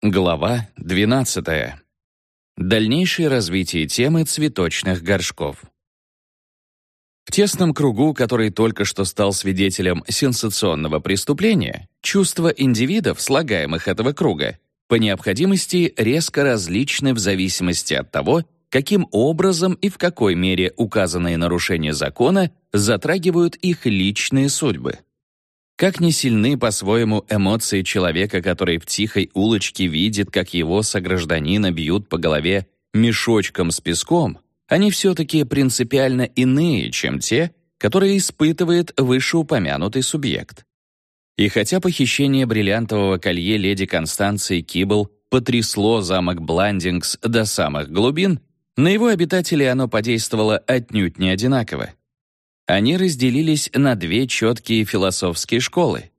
Глава 12. Дальнейшее развитие темы цветочных горшков. В тесном кругу, который только что стал свидетелем сенсационного преступления, чувства индивидов, слагаемых этого круга, по необходимости резко различны в зависимости от того, каким образом и в какой мере указанные нарушения закона затрагивают их личные судьбы. Как не сильны по-своему эмоции человека, который в тихой улочке видит, как его согражданина бьют по голове мешочком с песком, они все-таки принципиально иные, чем те, которые испытывает вышеупомянутый субъект. И хотя похищение бриллиантового колье леди Констанции Кибл потрясло замок Бландингс до самых глубин, на его обитателей оно подействовало отнюдь не одинаково. Они разделились на две четкие философские школы.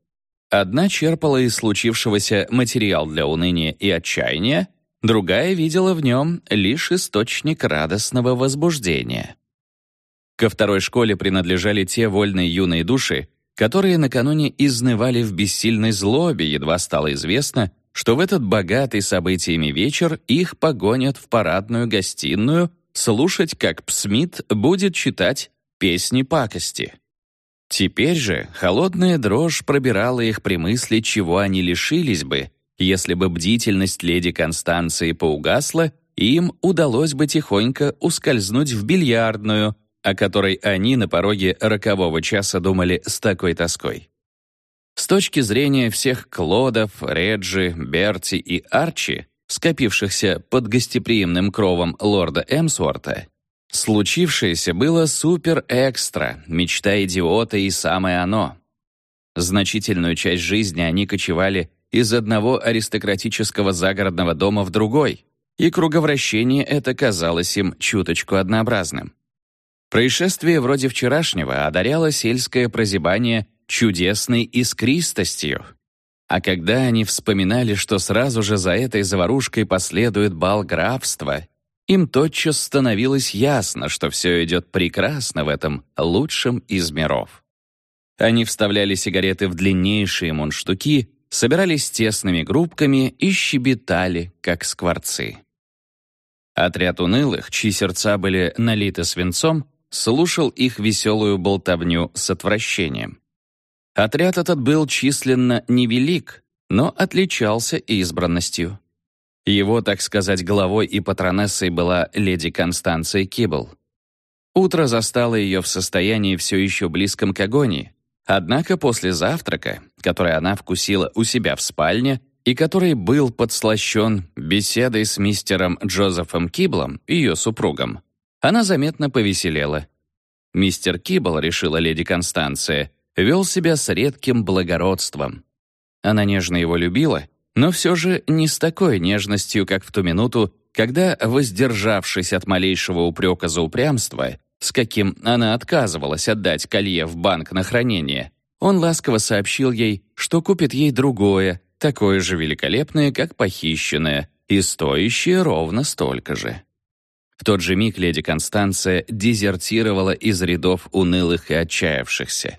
Одна черпала из случившегося материал для уныния и отчаяния, другая видела в нем лишь источник радостного возбуждения. Ко второй школе принадлежали те вольные юные души, которые накануне изнывали в бессильной злобе, едва стало известно, что в этот богатый событиями вечер их погонят в парадную гостиную слушать, как Псмит будет читать песни пакости. Теперь же холодная дрожь пробирала их при мысли, чего они лишились бы, если бы бдительность леди Констанции поугасла, и им удалось бы тихонько ускользнуть в бильярдную, о которой они на пороге рокового часа думали с такой тоской. С точки зрения всех Клодов, Реджи, Берти и Арчи, скопившихся под гостеприимным кровом лорда Эмсворта, случившееся было супер-экстра, мечта идиота и самое оно. Значительную часть жизни они кочевали из одного аристократического загородного дома в другой, и круговращение это казалось им чуточку однообразным. Происшествие вроде вчерашнего одаряло сельское прозябание чудесной искристостью. А когда они вспоминали, что сразу же за этой заварушкой последует бал графства, им тотчас становилось ясно, что все идет прекрасно в этом лучшем из миров. Они вставляли сигареты в длиннейшие мундштуки, собирались тесными группками и щебетали, как скворцы. Отряд унылых, чьи сердца были налиты свинцом, слушал их веселую болтовню с отвращением. Отряд этот был численно невелик, но отличался избранностью. Его, так сказать, главой и патронессой была леди Констанция Кибл. Утро застало ее в состоянии все еще близком к агонии, однако после завтрака, который она вкусила у себя в спальне и который был подслащен беседой с мистером Джозефом Киблом, ее супругом, она заметно повеселела. Мистер Кибл, решила леди Констанция, вел себя с редким благородством. Она нежно его любила, но все же не с такой нежностью, как в ту минуту, когда, воздержавшись от малейшего упрека за упрямство, с каким она отказывалась отдать колье в банк на хранение, он ласково сообщил ей, что купит ей другое, такое же великолепное, как похищенное, и стоящее ровно столько же. В тот же миг леди Констанция дезертировала из рядов унылых и отчаявшихся.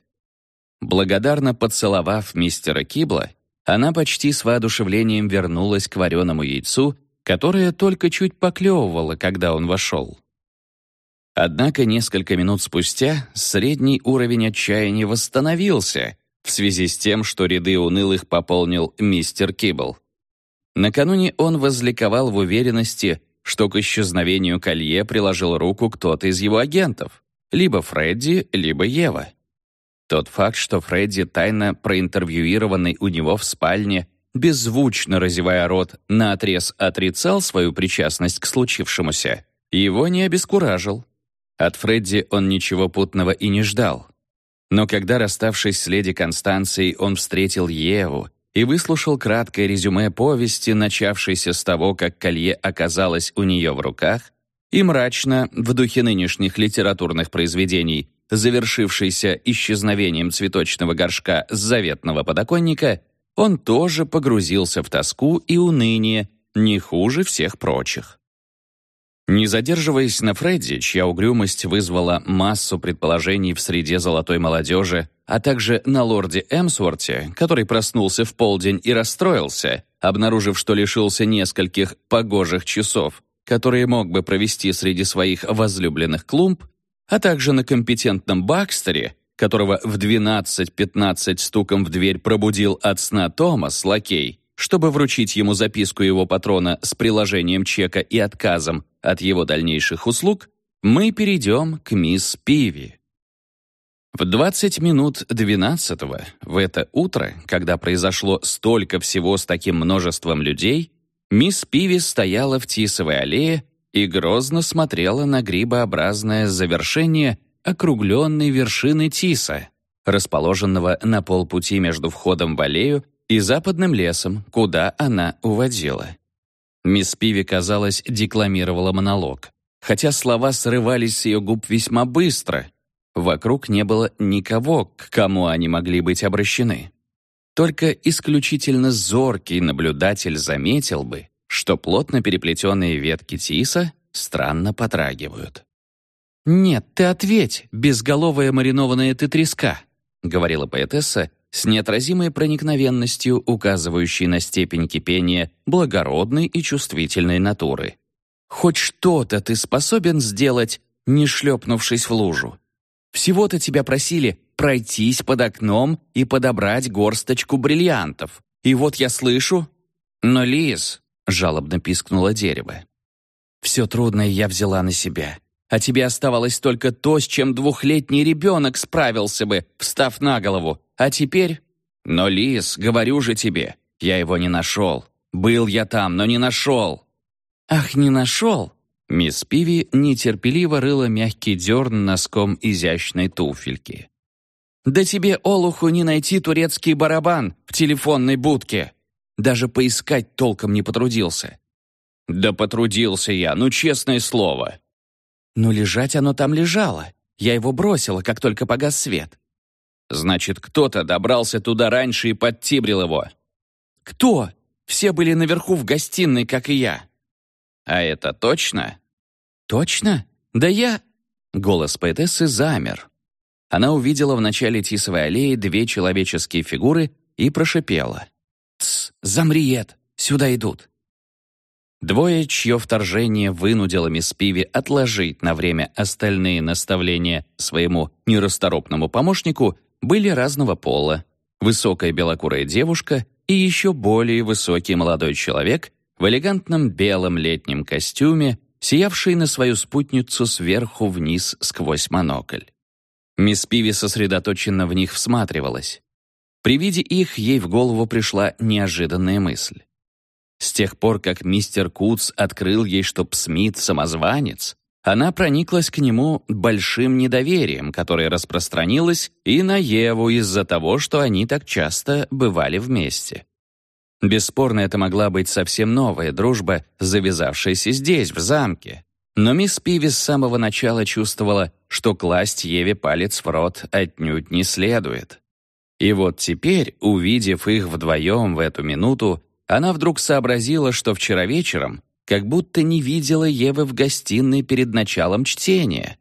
Благодарно поцеловав мистера Кибла, она почти с воодушевлением вернулась к вареному яйцу, которое только чуть поклевывало, когда он вошел. Однако несколько минут спустя средний уровень отчаяния восстановился в связи с тем, что ряды унылых пополнил мистер Кибл. Накануне он возликовал в уверенности, что к исчезновению колье приложил руку кто-то из его агентов, либо Фредди, либо Ева. Тот факт, что Фредди, тайно проинтервьюированный у него в спальне, беззвучно разевая рот, наотрез отрицал свою причастность к случившемуся, его не обескуражил. От Фредди он ничего путного и не ждал. Но когда, расставшись с леди Констанцией, он встретил Еву и выслушал краткое резюме повести, начавшейся с того, как колье оказалось у нее в руках, и мрачно, в духе нынешних литературных произведений, завершившийся исчезновением цветочного горшка с заветного подоконника, он тоже погрузился в тоску и уныние, не хуже всех прочих. Не задерживаясь на Фредди, чья угрюмость вызвала массу предположений в среде золотой молодежи, а также на лорде Эмсворте, который проснулся в полдень и расстроился, обнаружив, что лишился нескольких погожих часов, которые мог бы провести среди своих возлюбленных клумб, а также на компетентном Бакстере, которого в 12-15 стуком в дверь пробудил от сна Томас, лакей, чтобы вручить ему записку его патрона с приложением чека и отказом от его дальнейших услуг, мы перейдем к мисс Пиви. В 20 минут 12 в это утро, когда произошло столько всего с таким множеством людей, мисс Пиви стояла в Тисовой аллее и грозно смотрела на грибообразное завершение округленной вершины Тиса, расположенного на полпути между входом в аллею и западным лесом, куда она уводила. Мисс Пиви, казалось, декламировала монолог, хотя слова срывались с ее губ весьма быстро. Вокруг не было никого, к кому они могли быть обращены. Только исключительно зоркий наблюдатель заметил бы, что плотно переплетенные ветки тиса странно потрагивают. «Нет, ты ответь, безголовая маринованная ты треска», — говорила поэтесса, с неотразимой проникновенностью, указывающей на степень кипения благородной и чувствительной натуры. «Хоть что-то ты способен сделать, не шлепнувшись в лужу. Всего-то тебя просили пройтись под окном и подобрать горсточку бриллиантов. И вот я слышу...» «Но, Лиз», — жалобно пискнуло дерево, «все трудное я взяла на себя, а тебе оставалось только то, с чем двухлетний ребенок справился бы, встав на голову, а теперь... Но, Лис, говорю же тебе, я его не нашел. Был я там, но не нашел. Ах, не нашел? Мисс Пиви нетерпеливо рыла мягкий дерн носком изящной туфельки. «Да тебе, Олуху, не найти турецкий барабан в телефонной будке. Даже поискать толком не потрудился». «Да потрудился я, ну честное слово». «Ну лежать оно там лежало. Я его бросила, как только погас свет. Значит, кто-то добрался туда раньше и подтибрил его. Кто? Все были наверху в гостиной, как и я. А это точно? Точно? Да я... Голос поэтессы замер. Она увидела в начале Тисовой аллеи две человеческие фигуры и прошипела. «Тсс, замри, Эд, сюда идут». Двое, чье вторжение вынудило мисс отложить на время остальные наставления своему нерасторопному помощнику, были разного пола. Высокая белокурая девушка и еще более высокий молодой человек в элегантном белом летнем костюме, сиявший на свою спутницу сверху вниз сквозь монокль. Мисс Пиви сосредоточенно в них всматривалась. При виде их ей в голову пришла неожиданная мысль. С тех пор, как мистер Куц открыл ей, что Смит — самозванец, она прониклась к нему большим недоверием, которое распространилось и на Еву из-за того, что они так часто бывали вместе. Бесспорно, это могла быть совсем новая дружба, завязавшаяся здесь, в замке. Но мисс Пиви с самого начала чувствовала, что класть Еве палец в рот отнюдь не следует. И вот теперь, увидев их вдвоем в эту минуту, она вдруг сообразила, что вчера вечером как будто не видела Евы в гостиной перед началом чтения.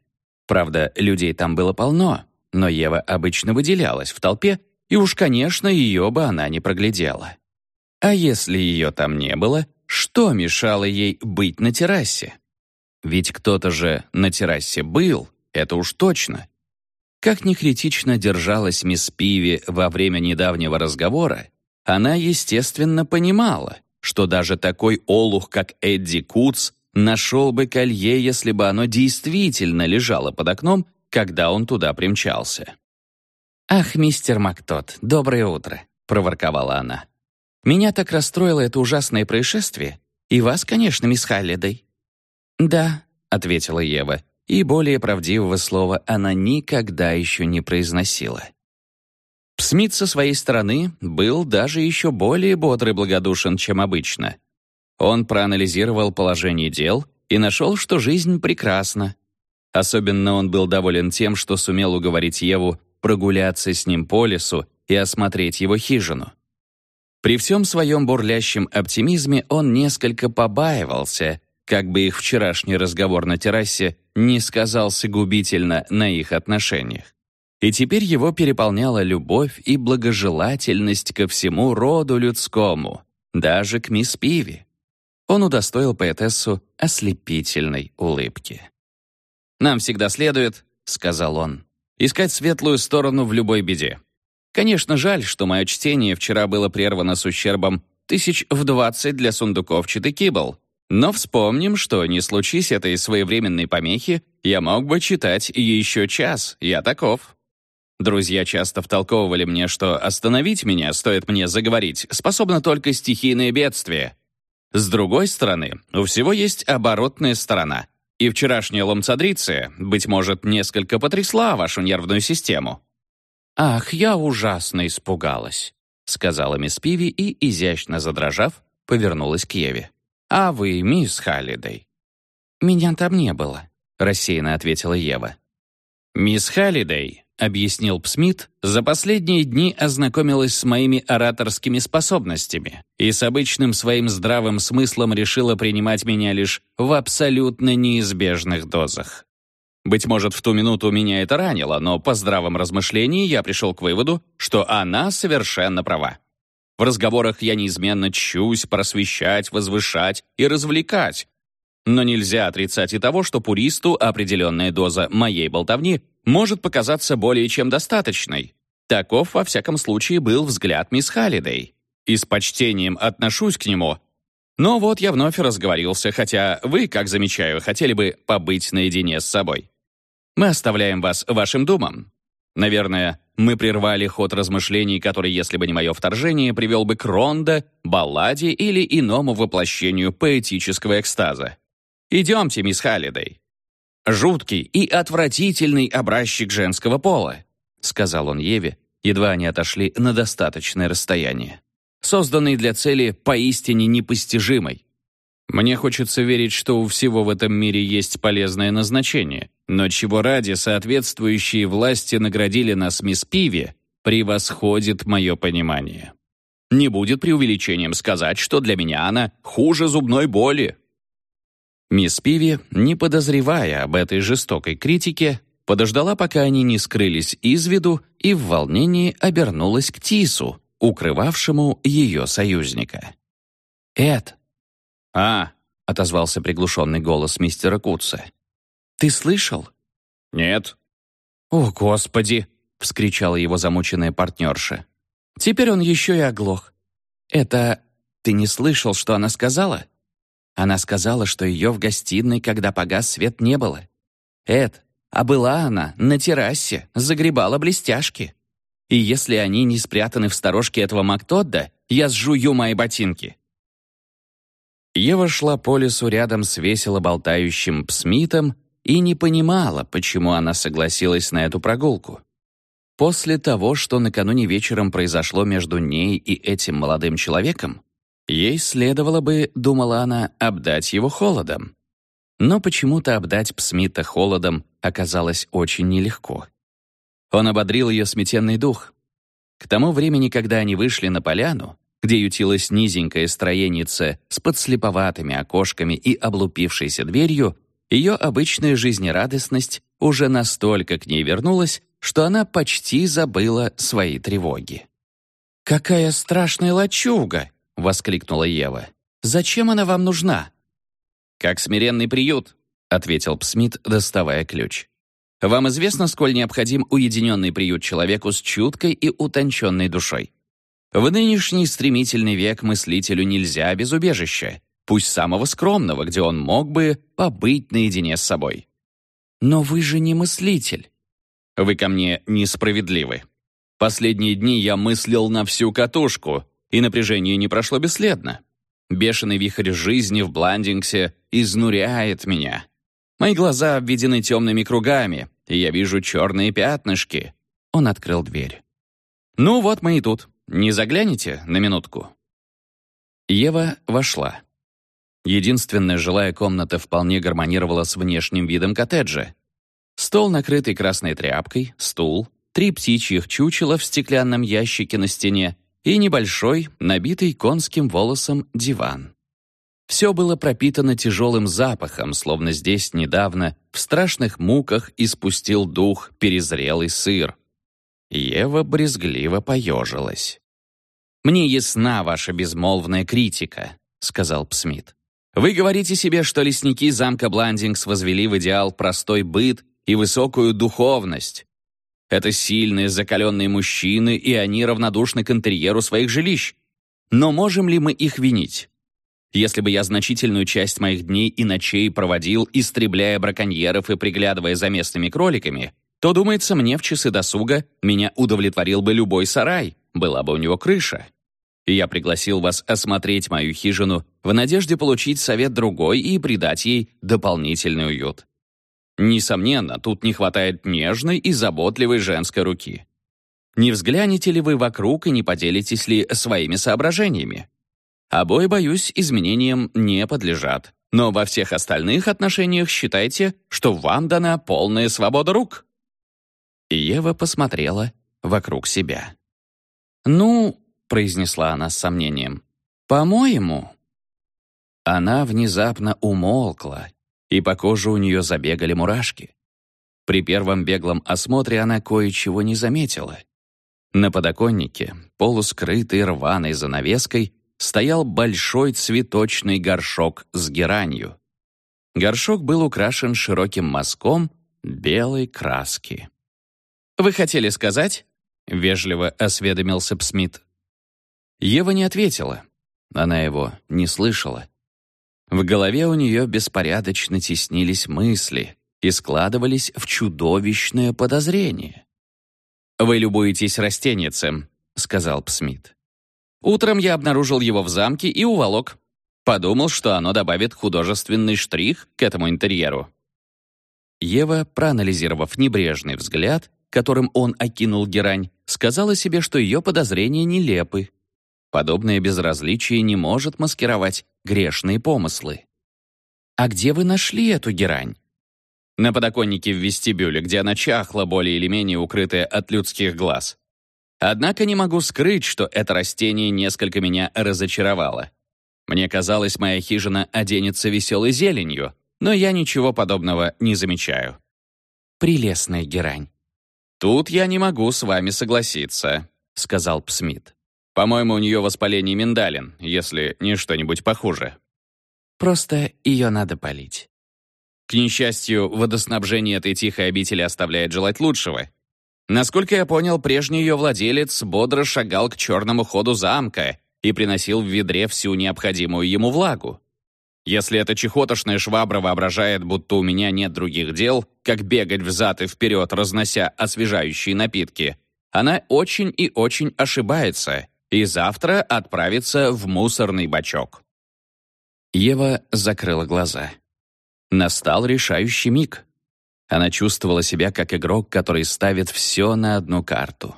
Правда, людей там было полно, но Ева обычно выделялась в толпе, и уж, конечно, ее бы она не проглядела. А если ее там не было, что мешало ей быть на террасе? Ведь кто-то же на террасе был, это уж точно. Как ни критично держалась мисс Пиви во время недавнего разговора, она, естественно, понимала — что даже такой олух, как Эдди Куц, нашел бы колье, если бы оно действительно лежало под окном, когда он туда примчался. «Ах, мистер Мактот, доброе утро», — проворковала она. «Меня так расстроило это ужасное происшествие. И вас, конечно, мисс Халлидей». «Да», — ответила Ева, и более правдивого слова она никогда еще не произносила. Смит со своей стороны был даже еще более бодрый и благодушен, чем обычно. Он проанализировал положение дел и нашел, что жизнь прекрасна. Особенно он был доволен тем, что сумел уговорить Еву прогуляться с ним по лесу и осмотреть его хижину. При всем своем бурлящем оптимизме он несколько побаивался, как бы их вчерашний разговор на террасе не сказался губительно на их отношениях. И теперь его переполняла любовь и благожелательность ко всему роду людскому. даже к мисс Пиви. Он удостоил поэтессу ослепительной улыбки. «Нам всегда следует», — сказал он, — «искать светлую сторону в любой беде. Конечно, жаль, что мое чтение вчера было прервано с ущербом тысяч в двадцать для сундуков Читы Кибл. Но вспомним, что не случись этой своевременной помехи, я мог бы читать еще час, я таков. Друзья часто втолковывали мне, что остановить меня, стоит мне заговорить, способно только стихийное бедствие. С другой стороны, у всего есть оборотная сторона. И вчерашняя ломцадриция, быть может, несколько потрясла вашу нервную систему. «Ах, я ужасно испугалась», — сказала мисс Пиви и, изящно задрожав, повернулась к Еве. «А вы, мисс Халлидей?» «Меня там не было», — рассеянно ответила Ева. «Мисс Халлидей», — объяснил Псмит, «за последние дни ознакомилась с моими ораторскими способностями и с обычным своим здравым смыслом решила принимать меня лишь в абсолютно неизбежных дозах. Быть может, в ту минуту меня это ранило, но по здравом размышлении я пришел к выводу, что она совершенно права. В разговорах я неизменно чусь просвещать, возвышать и развлекать. Но нельзя отрицать и того, что пуристу определенная доза моей болтовни может показаться более чем достаточной. Таков, во всяком случае, был взгляд мисс Халлидей. И с почтением отношусь к нему. Но вот я вновь разговорился, хотя вы, как замечаю, хотели бы побыть наедине с собой. Мы оставляем вас вашим думам. Наверное, мы прервали ход размышлений, который, если бы не мое вторжение, привел бы к рондо, балладе или иному воплощению поэтического экстаза. Идемте, мисс Халлидей. Жуткий и отвратительный образчик женского пола, сказал он Еве, едва они отошли на достаточное расстояние. Созданный для цели поистине непостижимой. Мне хочется верить, что у всего в этом мире есть полезное назначение, но чего ради соответствующие власти наградили нас мисс Пиви, превосходит мое понимание. Не будет преувеличением сказать, что для меня она хуже зубной боли. Мисс Пиви, не подозревая об этой жестокой критике, подождала, пока они не скрылись из виду, и в волнении обернулась к Тису, укрывавшему ее союзника. «Эд, «А», — отозвался приглушенный голос мистера Кутса. «Ты слышал?» «Нет». «О, Господи!» — вскричала его замученная партнерша. «Теперь он еще и оглох. Это... Ты не слышал, что она сказала?» Она сказала, что ее в гостиной, когда погас свет, не было. Эд, а была она на террасе, загребала блестяшки. И если они не спрятаны в сторожке этого Мактодда, я сжую мои ботинки. Ева шла по лесу рядом с весело болтающим Псмитом и не понимала, почему она согласилась на эту прогулку. После того, что накануне вечером произошло между ней и этим молодым человеком, ей следовало бы, думала она, обдать его холодом. Но почему-то обдать Псмита холодом оказалось очень нелегко. Он ободрил ее сметенный дух. К тому времени, когда они вышли на поляну, где ютилась низенькая строеница с подслеповатыми окошками и облупившейся дверью, ее обычная жизнерадостность уже настолько к ней вернулась, что она почти забыла свои тревоги. «Какая страшная лачуга!» — воскликнула Ева. «Зачем она вам нужна?» «Как смиренный приют», — ответил Псмит, доставая ключ. «Вам известно, сколь необходим уединенный приют человеку с чуткой и утонченной душой. В нынешний стремительный век мыслителю нельзя без убежища, пусть самого скромного, где он мог бы побыть наедине с собой. Но вы же не мыслитель. Вы ко мне несправедливы. Последние дни я мыслил на всю катушку, и напряжение не прошло бесследно. Бешеный вихрь жизни в Бландингсе изнуряет меня. Мои глаза обведены темными кругами, и я вижу черные пятнышки. Он открыл дверь. Ну вот мы и тут. «Не загляните на минутку?» Ева вошла. Единственная жилая комната вполне гармонировала с внешним видом коттеджа. Стол, накрытый красной тряпкой, стул, три птичьих чучела в стеклянном ящике на стене и небольшой, набитый конским волосом диван. Все было пропитано тяжелым запахом, словно здесь недавно в страшных муках испустил дух перезрелый сыр. Ева брезгливо поежилась. «Мне ясна ваша безмолвная критика», — сказал Псмит. «Вы говорите себе, что лесники замка Бландингс возвели в идеал простой быт и высокую духовность. Это сильные, закаленные мужчины, и они равнодушны к интерьеру своих жилищ. Но можем ли мы их винить? Если бы я значительную часть моих дней и ночей проводил, истребляя браконьеров и приглядывая за местными кроликами, то, думается, мне в часы досуга меня удовлетворил бы любой сарай, была бы у него крыша. И я пригласил вас осмотреть мою хижину в надежде получить совет другой и придать ей дополнительный уют. Несомненно, тут не хватает нежной и заботливой женской руки. Не взглянете ли вы вокруг и не поделитесь ли своими соображениями? Обои, боюсь, изменениям не подлежат. Но во всех остальных отношениях считайте, что вам дана полная свобода рук». Ева посмотрела вокруг себя. «Ну», — произнесла она с сомнением, — «по-моему». Она внезапно умолкла, и по коже у нее забегали мурашки. При первом беглом осмотре она кое-чего не заметила. На подоконнике, полускрытый рваной занавеской, стоял большой цветочный горшок с геранью. Горшок был украшен широким мазком белой краски. «Вы хотели сказать?» — вежливо осведомился Псмит. Ева не ответила. Она его не слышала. В голове у нее беспорядочно теснились мысли и складывались в чудовищное подозрение. «Вы любуетесь растенницем», — сказал Псмит. Утром я обнаружил его в замке и уволок. Подумал, что оно добавит художественный штрих к этому интерьеру. Ева, проанализировав небрежный взгляд, которым он окинул герань, сказала себе, что ее подозрения нелепы. Подобное безразличие не может маскировать грешные помыслы. «А где вы нашли эту герань?» «На подоконнике в вестибюле, где она чахла, более или менее укрытая от людских глаз. Однако не могу скрыть, что это растение несколько меня разочаровало. Мне казалось, моя хижина оденется веселой зеленью, но я ничего подобного не замечаю. Прелестная герань. «Тут я не могу с вами согласиться», — сказал Псмит. «По-моему, у нее воспаление миндалин, если не что-нибудь похуже». «Просто ее надо полить». К несчастью, водоснабжение этой тихой обители оставляет желать лучшего. Насколько я понял, прежний ее владелец бодро шагал к черному ходу замка и приносил в ведре всю необходимую ему влагу. Если эта чехотошная швабра воображает, будто у меня нет других дел, как бегать взад и вперед, разнося освежающие напитки, она очень и очень ошибается и завтра отправится в мусорный бачок. Ева закрыла глаза. Настал решающий миг. Она чувствовала себя как игрок, который ставит все на одну карту.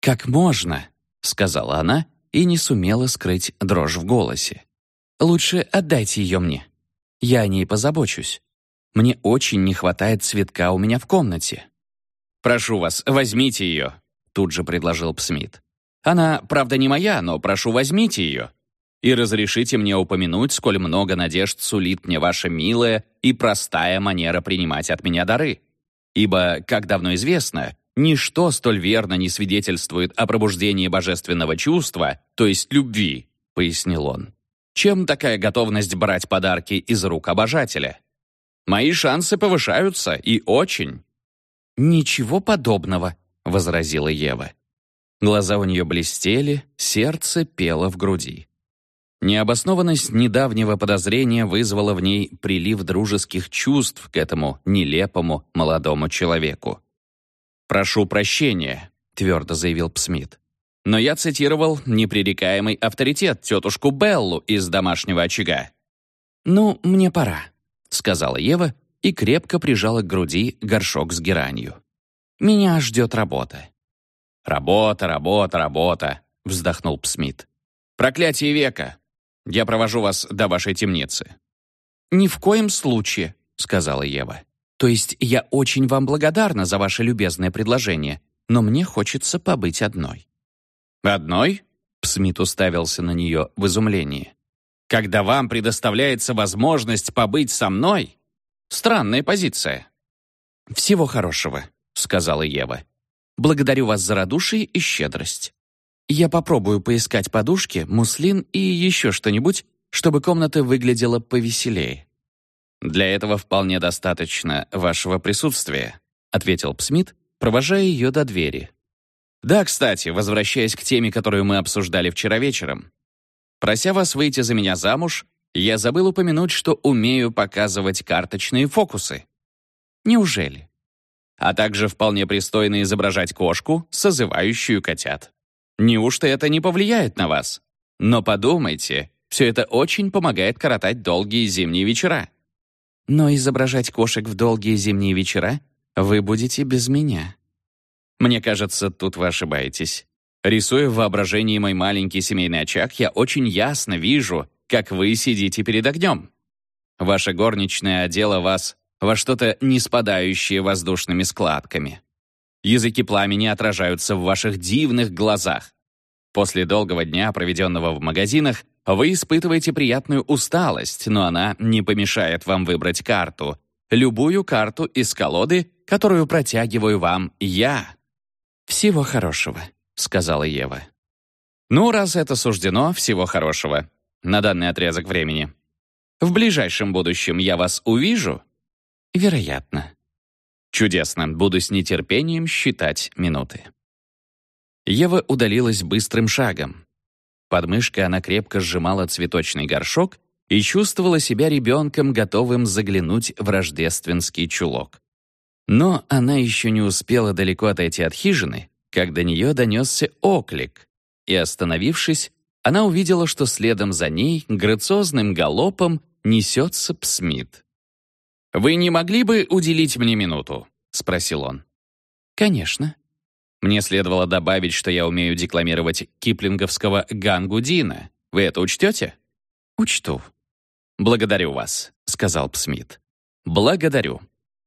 «Как можно?» — сказала она и не сумела скрыть дрожь в голосе. «Лучше отдайте ее мне. Я о ней позабочусь. Мне очень не хватает цветка у меня в комнате». «Прошу вас, возьмите ее», — тут же предложил Псмит. «Она, правда, не моя, но прошу, возьмите ее и разрешите мне упомянуть, сколь много надежд сулит мне ваша милая и простая манера принимать от меня дары. Ибо, как давно известно, ничто столь верно не свидетельствует о пробуждении божественного чувства, то есть любви, пояснил он, чем такая готовность брать подарки из рук обожателя. Мои шансы повышаются, и очень. «Ничего подобного», — возразила Ева. Глаза у нее блестели, сердце пело в груди. Необоснованность недавнего подозрения вызвала в ней прилив дружеских чувств к этому нелепому молодому человеку. «Прошу прощения», — твердо заявил Псмит. «Но я цитировал непререкаемый авторитет тетушку Беллу из домашнего очага». «Ну, мне пора», — сказала Ева и крепко прижала к груди горшок с геранью. «Меня ждет работа». «Работа, работа, работа», — вздохнул Псмит. «Проклятие века! Я провожу вас до вашей темницы». «Ни в коем случае», — сказала Ева. «То есть я очень вам благодарна за ваше любезное предложение, но мне хочется побыть одной». «Одной?» — Псмит уставился на нее в изумлении. «Когда вам предоставляется возможность побыть со мной? Странная позиция». «Всего хорошего», — сказала Ева. «Благодарю вас за радушие и щедрость». Я попробую поискать подушки, муслин и еще что-нибудь, чтобы комната выглядела повеселее. Для этого вполне достаточно вашего присутствия, ответил Псмит, провожая ее до двери. Да, кстати, возвращаясь к теме, которую мы обсуждали вчера вечером. Прося вас выйти за меня замуж, я забыл упомянуть, что умею показывать карточные фокусы. Неужели? А также вполне пристойно изображать кошку, созывающую котят. Неужто это не повлияет на вас? Но подумайте, все это очень помогает коротать долгие зимние вечера. Но изображать кошек в долгие зимние вечера вы будете без меня. Мне кажется, тут вы ошибаетесь. Рисуя в воображении мой маленький семейный очаг, я очень ясно вижу, как вы сидите перед огнем. Ваша горничная одела вас во что-то не спадающее воздушными складками. Языки пламени отражаются в ваших дивных глазах. После долгого дня, проведенного в магазинах, вы испытываете приятную усталость, но она не помешает вам выбрать карту. Любую карту из колоды, которую протягиваю вам я. «Всего хорошего», — сказала Ева. «Ну, раз это суждено, всего хорошего. На данный отрезок времени. В ближайшем будущем я вас увижу?» «Вероятно». «Чудесно. Буду с нетерпением считать минуты». Ева удалилась быстрым шагом. Под мышкой она крепко сжимала цветочный горшок и чувствовала себя ребенком, готовым заглянуть в рождественский чулок. Но она еще не успела далеко отойти от хижины, как до нее донесся оклик, и, остановившись, она увидела, что следом за ней грациозным галопом несется Псмит. «Вы не могли бы уделить мне минуту?» — спросил он. «Конечно». Мне следовало добавить, что я умею декламировать киплинговского Гангудина. Вы это учтете? Учту. Благодарю вас, сказал Псмит. Благодарю.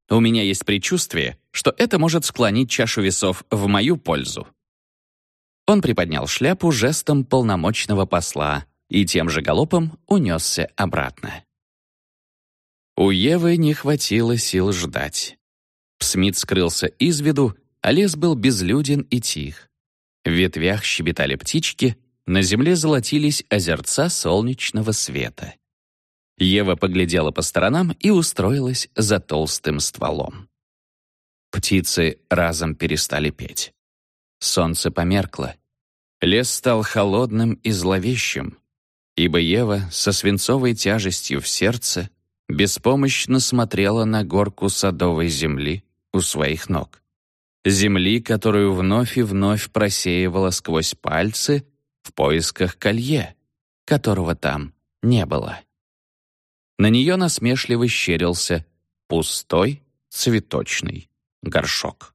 У меня есть предчувствие, что это может склонить чашу весов в мою пользу. Он приподнял шляпу жестом полномочного посла и тем же галопом унесся обратно. У Евы не хватило сил ждать. Псмит скрылся из виду, а лес был безлюден и тих. В ветвях щебетали птички, на земле золотились озерца солнечного света. Ева поглядела по сторонам и устроилась за толстым стволом. Птицы разом перестали петь. Солнце померкло. Лес стал холодным и зловещим, ибо Ева со свинцовой тяжестью в сердце беспомощно смотрела на горку садовой земли у своих ног земли, которую вновь и вновь просеивала сквозь пальцы в поисках колье, которого там не было. На нее насмешливо щерился пустой цветочный горшок.